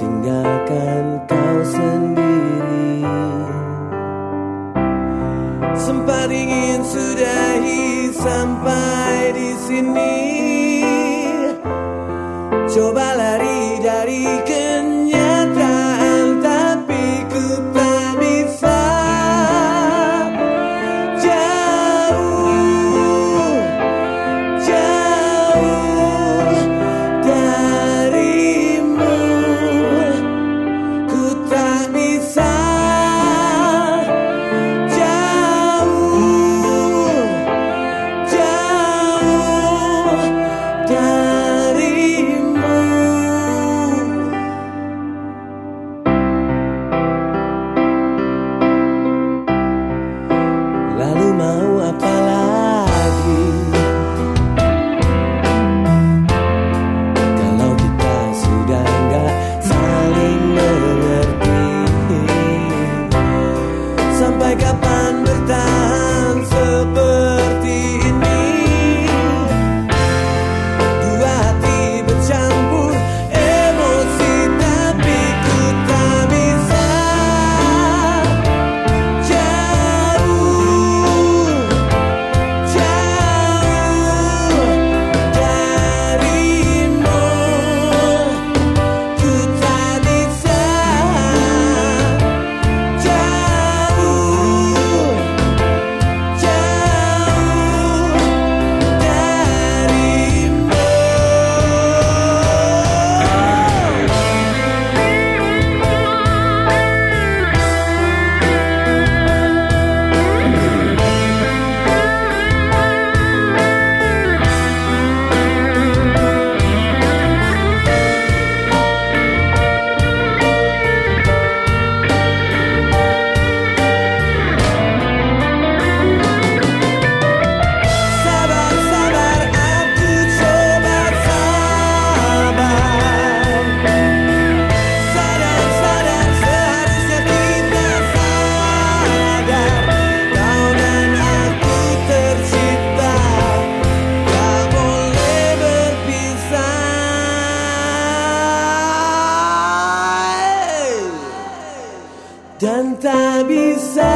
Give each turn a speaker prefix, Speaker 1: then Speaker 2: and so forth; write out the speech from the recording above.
Speaker 1: tinggalkan kau sendiri. Sempat ingin sudahi sampai di sini. Coba lari dari dan tak bisa